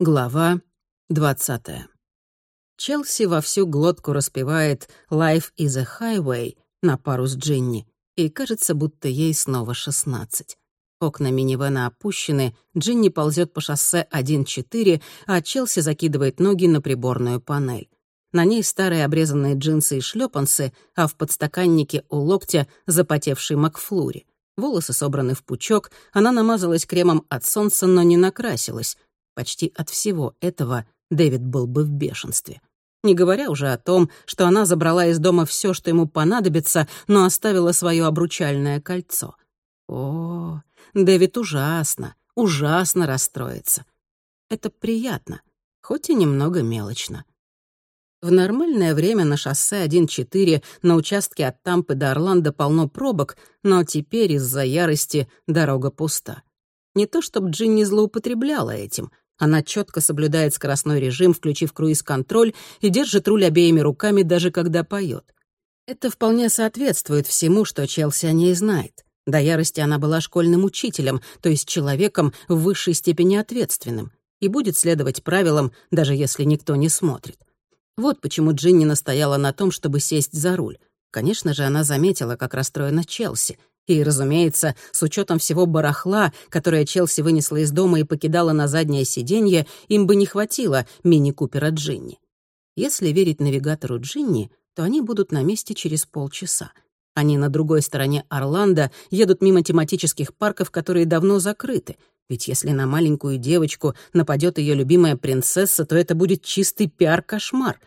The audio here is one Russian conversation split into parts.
Глава двадцатая. Челси во всю глотку распевает «Life is a highway» на пару с Джинни, и кажется, будто ей снова шестнадцать. Окна минивэна опущены, Джинни ползет по шоссе 1-4, а Челси закидывает ноги на приборную панель. На ней старые обрезанные джинсы и шлепанцы, а в подстаканнике у локтя запотевший Макфлури. Волосы собраны в пучок, она намазалась кремом от солнца, но не накрасилась. Почти от всего этого Дэвид был бы в бешенстве. Не говоря уже о том, что она забрала из дома все, что ему понадобится, но оставила свое обручальное кольцо. О, Дэвид ужасно, ужасно расстроится. Это приятно, хоть и немного мелочно. В нормальное время на шоссе 1.4 на участке от Тампы до Орландо полно пробок, но теперь из-за ярости дорога пуста. Не то чтобы Джинни злоупотребляла этим — она четко соблюдает скоростной режим, включив круиз-контроль, и держит руль обеими руками, даже когда поет. Это вполне соответствует всему, что Челси о ней знает. До ярости она была школьным учителем, то есть человеком в высшей степени ответственным, и будет следовать правилам, даже если никто не смотрит. Вот почему Джинни настояла на том, чтобы сесть за руль. Конечно же, она заметила, как расстроена Челси, и, разумеется, с учетом всего барахла, которое Челси вынесла из дома и покидала на заднее сиденье, им бы не хватило мини-купера Джинни. Если верить навигатору Джинни, то они будут на месте через полчаса. Они на другой стороне Орландо едут мимо тематических парков, которые давно закрыты. Ведь если на маленькую девочку нападет ее любимая принцесса, то это будет чистый пиар-кошмар.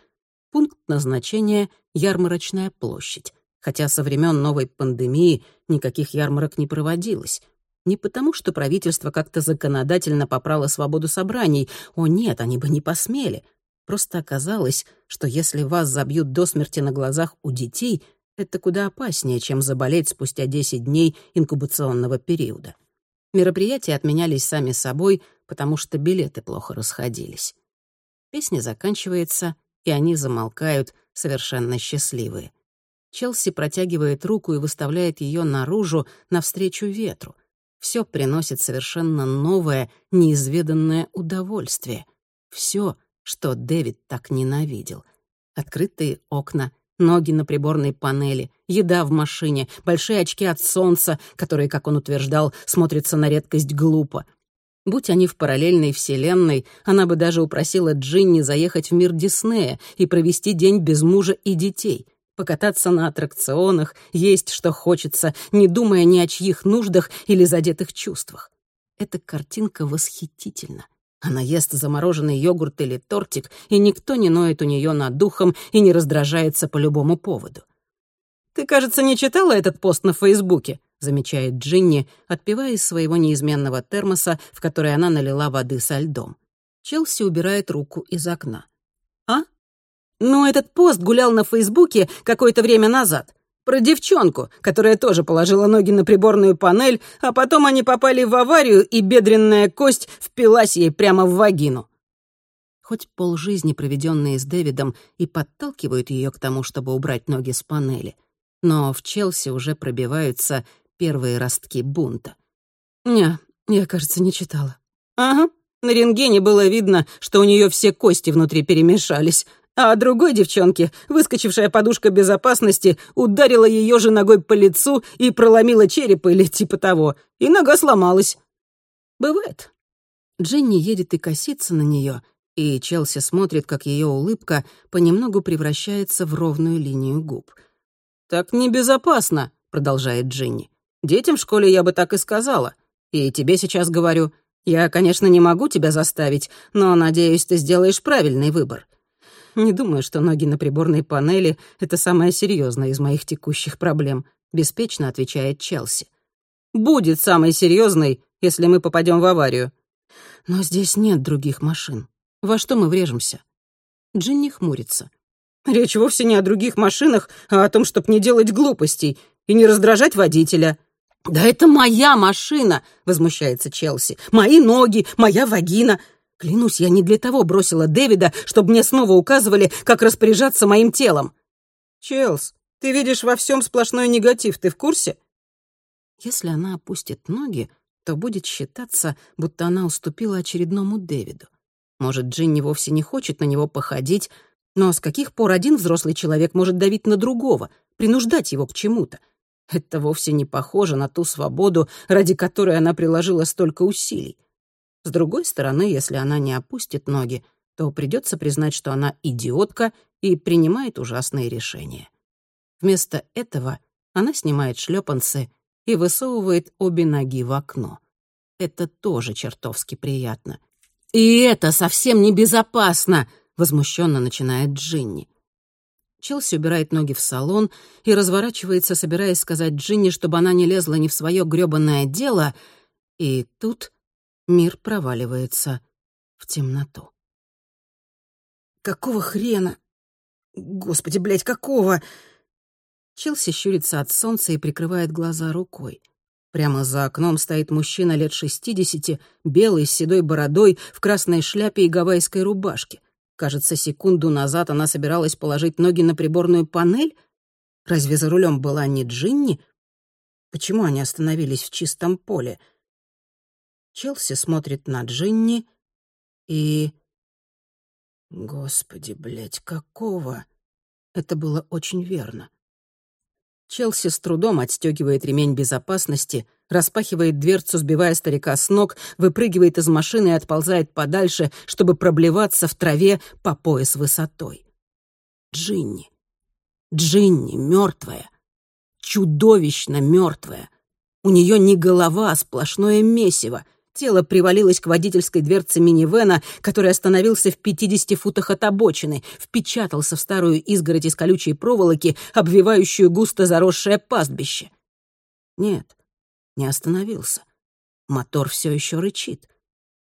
Пункт назначения — ярмарочная площадь хотя со времен новой пандемии никаких ярмарок не проводилось. Не потому, что правительство как-то законодательно попрало свободу собраний. О нет, они бы не посмели. Просто оказалось, что если вас забьют до смерти на глазах у детей, это куда опаснее, чем заболеть спустя 10 дней инкубационного периода. Мероприятия отменялись сами собой, потому что билеты плохо расходились. Песня заканчивается, и они замолкают, совершенно счастливые. Челси протягивает руку и выставляет ее наружу, навстречу ветру. Все приносит совершенно новое, неизведанное удовольствие. Все, что Дэвид так ненавидел. Открытые окна, ноги на приборной панели, еда в машине, большие очки от солнца, которые, как он утверждал, смотрятся на редкость глупо. Будь они в параллельной вселенной, она бы даже упросила Джинни заехать в мир Диснея и провести день без мужа и детей — покататься на аттракционах, есть что хочется, не думая ни о чьих нуждах или задетых чувствах. Эта картинка восхитительна. Она ест замороженный йогурт или тортик, и никто не ноет у нее над духом и не раздражается по любому поводу. «Ты, кажется, не читала этот пост на Фейсбуке», замечает Джинни, отпивая из своего неизменного термоса, в который она налила воды со льдом. Челси убирает руку из окна. «А? Но этот пост гулял на Фейсбуке какое-то время назад. Про девчонку, которая тоже положила ноги на приборную панель, а потом они попали в аварию, и бедренная кость впилась ей прямо в вагину. Хоть полжизни, проведенные с Дэвидом, и подталкивают ее к тому, чтобы убрать ноги с панели, но в Челси уже пробиваются первые ростки бунта. «Не, я, кажется, не читала». «Ага, на рентгене было видно, что у нее все кости внутри перемешались», а другой девчонке, выскочившая подушка безопасности, ударила ее же ногой по лицу и проломила череп или типа того, и нога сломалась. Бывает. Дженни едет и косится на нее, и Челси смотрит, как ее улыбка понемногу превращается в ровную линию губ. «Так небезопасно», — продолжает Джинни. «Детям в школе я бы так и сказала. И тебе сейчас говорю. Я, конечно, не могу тебя заставить, но, надеюсь, ты сделаешь правильный выбор. Не думаю, что ноги на приборной панели — это самое серьезное из моих текущих проблем», — беспечно отвечает Челси. «Будет самой серьезной, если мы попадем в аварию». «Но здесь нет других машин. Во что мы врежемся?» Джинни хмурится. «Речь вовсе не о других машинах, а о том, чтобы не делать глупостей и не раздражать водителя». «Да это моя машина!» — возмущается Челси. «Мои ноги, моя вагина. Клянусь, я не для того бросила Дэвида, чтобы мне снова указывали, как распоряжаться моим телом. Челс, ты видишь во всем сплошной негатив, ты в курсе? Если она опустит ноги, то будет считаться, будто она уступила очередному Дэвиду. Может, Джинни вовсе не хочет на него походить, но с каких пор один взрослый человек может давить на другого, принуждать его к чему-то? Это вовсе не похоже на ту свободу, ради которой она приложила столько усилий. С другой стороны, если она не опустит ноги, то придется признать, что она идиотка и принимает ужасные решения. Вместо этого она снимает шлепанцы и высовывает обе ноги в окно. Это тоже чертовски приятно. «И это совсем небезопасно!» — возмущенно начинает Джинни. Челси убирает ноги в салон и разворачивается, собираясь сказать Джинни, чтобы она не лезла ни в свое грёбанное дело, и тут мир проваливается в темноту. «Какого хрена? Господи, блядь, какого?» Челси щурится от солнца и прикрывает глаза рукой. Прямо за окном стоит мужчина лет шестидесяти, белый, с седой бородой, в красной шляпе и гавайской рубашке. Кажется, секунду назад она собиралась положить ноги на приборную панель. Разве за рулем была не Джинни? Почему они остановились в чистом поле? Челси смотрит на Джинни и... Господи, блядь, какого? Это было очень верно. Челси с трудом отстегивает ремень безопасности, распахивает дверцу, сбивая старика с ног, выпрыгивает из машины и отползает подальше, чтобы проблеваться в траве по пояс высотой. Джинни. Джинни мертвая. Чудовищно мертвая. У нее не голова, а сплошное месиво — Тело привалилось к водительской дверце минивэна, который остановился в 50 футах от обочины, впечатался в старую изгородь из колючей проволоки, обвивающую густо заросшее пастбище. Нет, не остановился. Мотор все еще рычит.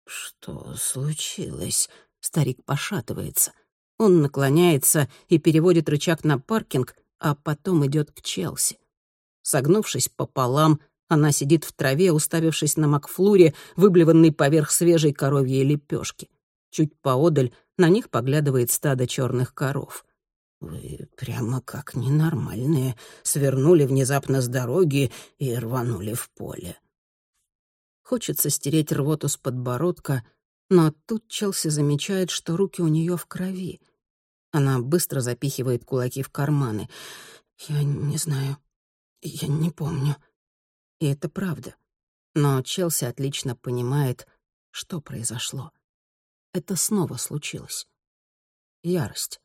Что случилось? Старик пошатывается. Он наклоняется и переводит рычаг на паркинг, а потом идет к Челси. Согнувшись пополам, она сидит в траве, уставившись на Макфлуре, выблеванный поверх свежей коровьей лепешки. Чуть поодаль на них поглядывает стадо черных коров. «Вы прямо как ненормальные, свернули внезапно с дороги и рванули в поле». Хочется стереть рвоту с подбородка, но тут Челси замечает, что руки у нее в крови. Она быстро запихивает кулаки в карманы. «Я не знаю. Я не помню». И это правда. Но Челси отлично понимает, что произошло. Это снова случилось. Ярость.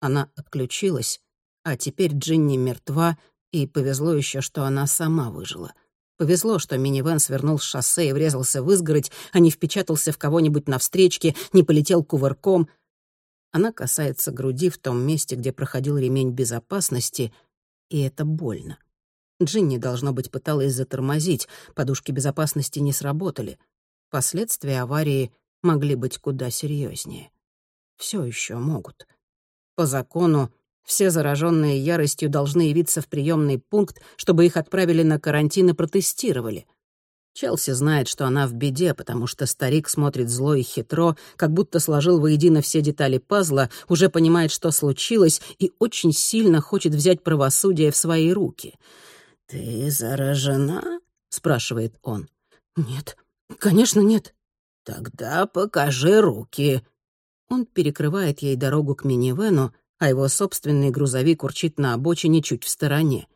Она отключилась, а теперь Джинни мертва, и повезло еще, что она сама выжила. Повезло, что минивэн свернул с шоссе и врезался в изгородь, а не впечатался в кого-нибудь на встречке, не полетел кувырком. Она касается груди в том месте, где проходил ремень безопасности, и это больно. Джинни, должно быть, пыталась затормозить, подушки безопасности не сработали. Последствия аварии могли быть куда серьезнее. Все еще могут. По закону, все зараженные яростью должны явиться в приемный пункт, чтобы их отправили на карантин и протестировали. Челси знает, что она в беде, потому что старик смотрит зло и хитро, как будто сложил воедино все детали пазла, уже понимает, что случилось, и очень сильно хочет взять правосудие в свои руки — «Ты заражена?» — спрашивает он. «Нет, конечно нет». «Тогда покажи руки». Он перекрывает ей дорогу к минивену, а его собственный грузовик урчит на обочине чуть в стороне.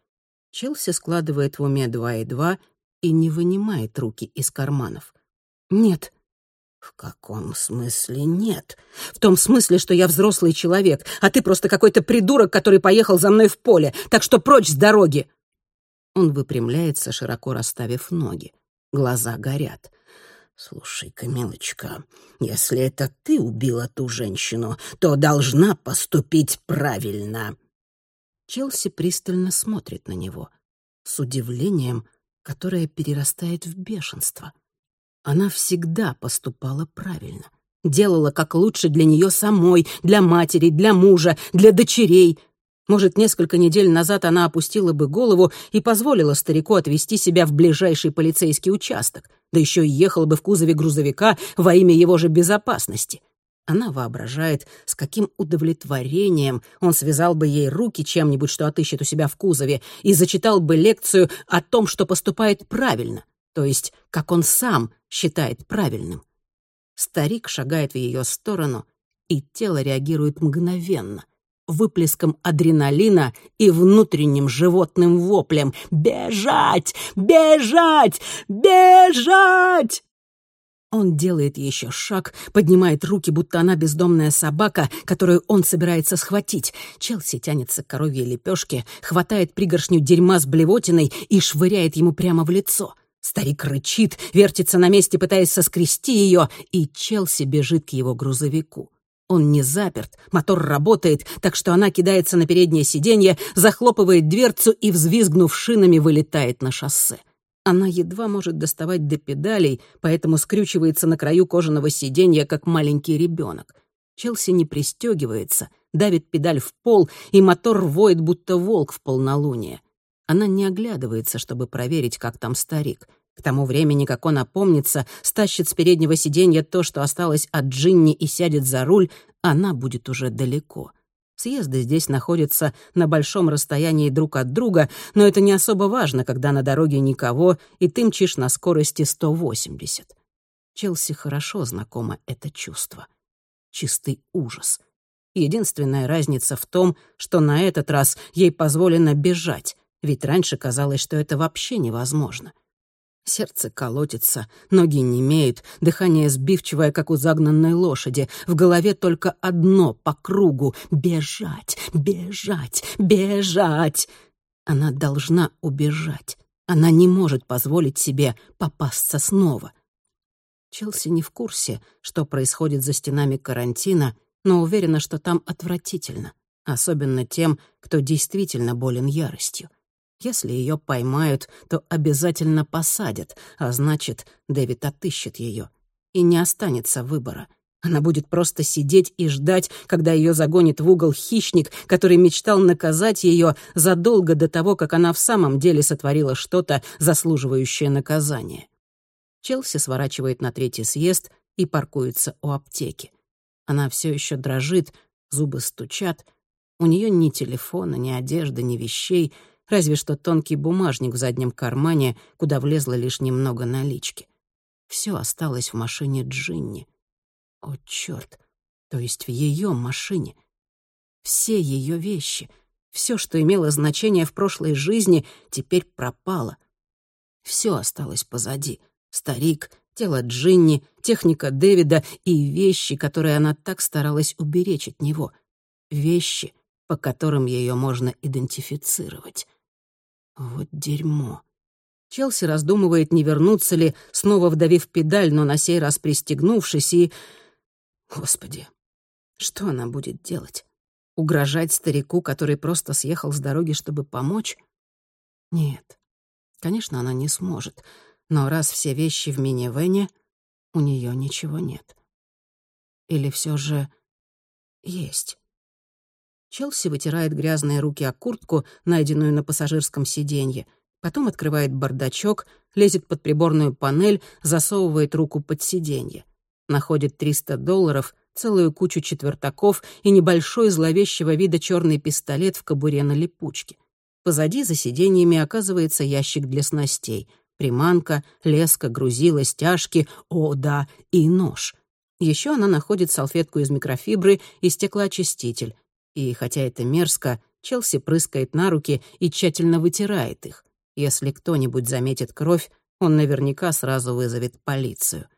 Челси складывает в уме два и два и не вынимает руки из карманов. «Нет». «В каком смысле нет?» «В том смысле, что я взрослый человек, а ты просто какой-то придурок, который поехал за мной в поле, так что прочь с дороги!» Он выпрямляется, широко расставив ноги. Глаза горят. «Слушай-ка, милочка, если это ты убила ту женщину, то должна поступить правильно». Челси пристально смотрит на него, с удивлением, которое перерастает в бешенство. Она всегда поступала правильно. Делала как лучше для нее самой, для матери, для мужа, для дочерей. Может, несколько недель назад она опустила бы голову и позволила старику отвезти себя в ближайший полицейский участок, да еще и ехала бы в кузове грузовика во имя его же безопасности. Она воображает, с каким удовлетворением он связал бы ей руки чем-нибудь, что отыщет у себя в кузове, и зачитал бы лекцию о том, что поступает правильно, то есть как он сам считает правильным. Старик шагает в ее сторону, и тело реагирует мгновенно — выплеском адреналина и внутренним животным воплем «Бежать! Бежать! Бежать!» Он делает еще шаг, поднимает руки, будто она бездомная собака, которую он собирается схватить. Челси тянется к коровьей лепешке, хватает пригоршню дерьма с блевотиной и швыряет ему прямо в лицо. Старик рычит, вертится на месте, пытаясь соскрести ее, и Челси бежит к его грузовику. Он не заперт, мотор работает, так что она кидается на переднее сиденье, захлопывает дверцу и, взвизгнув шинами, вылетает на шоссе. Она едва может доставать до педалей, поэтому скрючивается на краю кожаного сиденья, как маленький ребенок. Челси не пристегивается, давит педаль в пол, и мотор воет, будто волк в полнолуние. Она не оглядывается, чтобы проверить, как там старик. К тому времени, как он опомнится, стащит с переднего сиденья то, что осталось от Джинни, и сядет за руль, она будет уже далеко. Съезды здесь находятся на большом расстоянии друг от друга, но это не особо важно, когда на дороге никого, и ты мчишь на скорости 180. Челси хорошо знакомо это чувство. Чистый ужас. Единственная разница в том, что на этот раз ей позволено бежать, ведь раньше казалось, что это вообще невозможно — Сердце колотится, ноги немеют, дыхание сбивчивое, как у загнанной лошади. В голове только одно по кругу — бежать, бежать, бежать. Она должна убежать. Она не может позволить себе попасться снова. Челси не в курсе, что происходит за стенами карантина, но уверена, что там отвратительно, особенно тем, кто действительно болен яростью. Если ее поймают, то обязательно посадят, а значит, Дэвид отыщет ее. И не останется выбора. Она будет просто сидеть и ждать, когда ее загонит в угол хищник, который мечтал наказать ее задолго до того, как она в самом деле сотворила что-то, заслуживающее наказания. Челси сворачивает на третий съезд и паркуется у аптеки. Она все еще дрожит, зубы стучат. У нее ни телефона, ни одежды, ни вещей — разве что тонкий бумажник в заднем кармане, куда влезло лишь немного налички. Все осталось в машине Джинни. О, черт! То есть в ее машине. Все ее вещи, все, что имело значение в прошлой жизни, теперь пропало. Все осталось позади. Старик, тело Джинни, техника Дэвида и вещи, которые она так старалась уберечь от него. Вещи, по которым ее можно идентифицировать. Вот дерьмо. Челси раздумывает, не вернуться ли, снова вдавив педаль, но на сей раз пристегнувшись, и... Господи, что она будет делать? Угрожать старику, который просто съехал с дороги, чтобы помочь? Нет, конечно, она не сможет. Но раз все вещи в минивэне, у нее ничего нет. Или все же есть. Челси вытирает грязные руки о куртку, найденную на пассажирском сиденье. Потом открывает бардачок, лезет под приборную панель, засовывает руку под сиденье. Находит 300 долларов, целую кучу четвертаков и небольшой зловещего вида черный пистолет в кобуре на липучке. Позади за сиденьями оказывается ящик для снастей. Приманка, леска, грузила, стяжки, о, да, и нож. Еще она находит салфетку из микрофибры и стеклоочиститель, и хотя это мерзко, Челси прыскает на руки и тщательно вытирает их. Если кто-нибудь заметит кровь, он наверняка сразу вызовет полицию.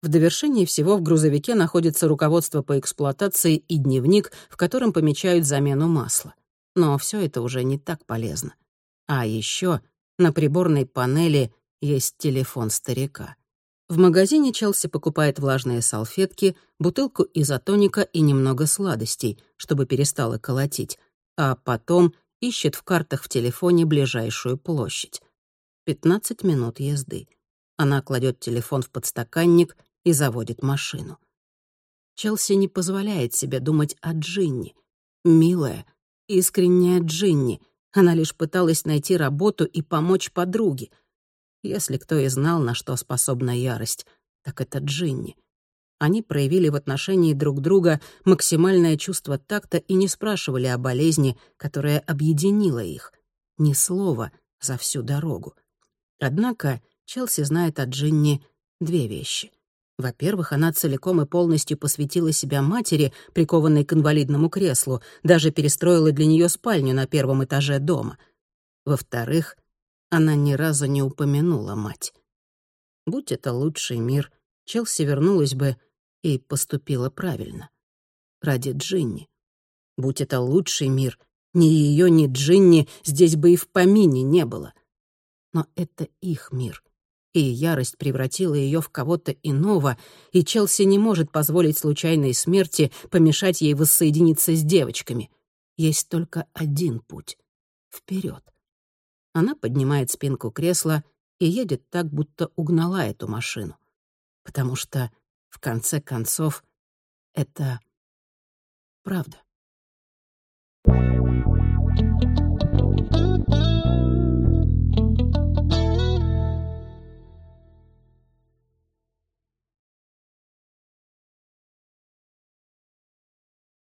В довершении всего в грузовике находится руководство по эксплуатации и дневник, в котором помечают замену масла. Но все это уже не так полезно. А еще на приборной панели есть телефон старика. В магазине Челси покупает влажные салфетки, бутылку изотоника и немного сладостей, чтобы перестало колотить, а потом ищет в картах в телефоне ближайшую площадь. 15 минут езды. Она кладет телефон в подстаканник и заводит машину. Челси не позволяет себе думать о Джинни. Милая, искренняя Джинни. Она лишь пыталась найти работу и помочь подруге — если кто и знал, на что способна ярость, так это Джинни. Они проявили в отношении друг друга максимальное чувство такта и не спрашивали о болезни, которая объединила их. Ни слова за всю дорогу. Однако Челси знает о Джинни две вещи. Во-первых, она целиком и полностью посвятила себя матери, прикованной к инвалидному креслу, даже перестроила для нее спальню на первом этаже дома. Во-вторых, она ни разу не упомянула мать. Будь это лучший мир, Челси вернулась бы и поступила правильно. Ради Джинни. Будь это лучший мир, ни ее, ни Джинни здесь бы и в помине не было. Но это их мир, и ярость превратила ее в кого-то иного, и Челси не может позволить случайной смерти помешать ей воссоединиться с девочками. Есть только один путь — вперед. Она поднимает спинку кресла и едет так, будто угнала эту машину. Потому что, в конце концов, это правда.